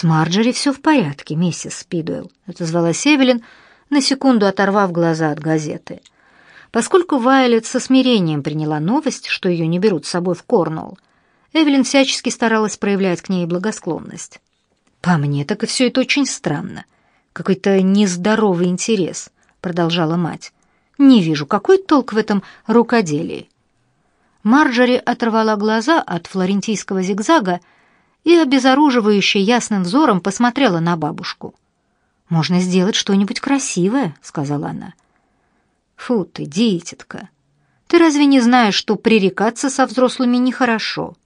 «С Марджери все в порядке, миссис Спидуэлл», — отозвалась Эвелин, на секунду оторвав глаза от газеты. Поскольку Вайлет со смирением приняла новость, что ее не берут с собой в Корнуолл, Эвелин всячески старалась проявлять к ней благосклонность. «По мне, так и все это очень странно. Какой-то нездоровый интерес», — продолжала мать. «Не вижу, какой толк в этом рукоделии». Марджори оторвала глаза от флорентийского зигзага и обезоруживающе ясным взором посмотрела на бабушку. «Можно сделать что-нибудь красивое», — сказала она. «Фу ты, дитятка! Ты разве не знаешь, что пререкаться со взрослыми нехорошо?»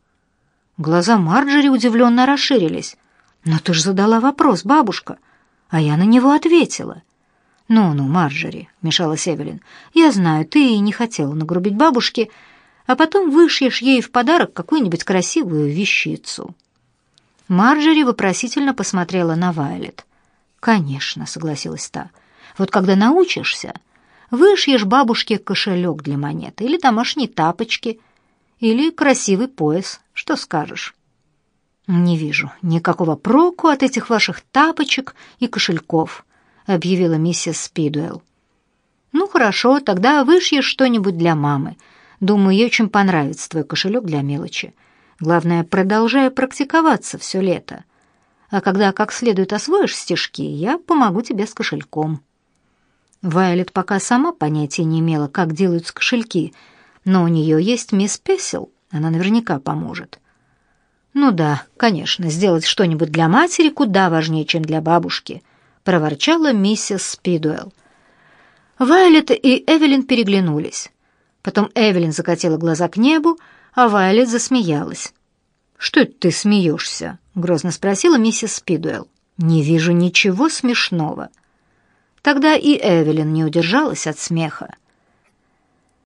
Глаза Марджери удивленно расширились. «Но ты ж задала вопрос, бабушка, а я на него ответила». «Ну-ну, Марджери», — мешалась Эвелин, — «я знаю, ты и не хотела нагрубить бабушке, а потом вышьешь ей в подарок какую-нибудь красивую вещицу». Марджери вопросительно посмотрела на Вайлет. «Конечно», — согласилась та, — «вот когда научишься, вышьешь бабушке кошелек для монет или домашние тапочки, или красивый пояс, что скажешь?» «Не вижу никакого проку от этих ваших тапочек и кошельков», — объявила миссис Спидуэлл. «Ну хорошо, тогда вышьешь что-нибудь для мамы. Думаю, ей очень понравится твой кошелек для мелочи. Главное, продолжай практиковаться все лето. А когда как следует освоишь стишки, я помогу тебе с кошельком». Вайолет пока сама понятия не имела, как делаются кошельки, но у нее есть мисс Песел, она наверняка поможет. «Ну да, конечно, сделать что-нибудь для матери куда важнее, чем для бабушки», — проворчала миссис Спидуэлл. Вайолет и Эвелин переглянулись. Потом Эвелин закатила глаза к небу, а Вайолет засмеялась. «Что это ты смеешься?» — грозно спросила миссис Спидуэлл. «Не вижу ничего смешного». Тогда и Эвелин не удержалась от смеха.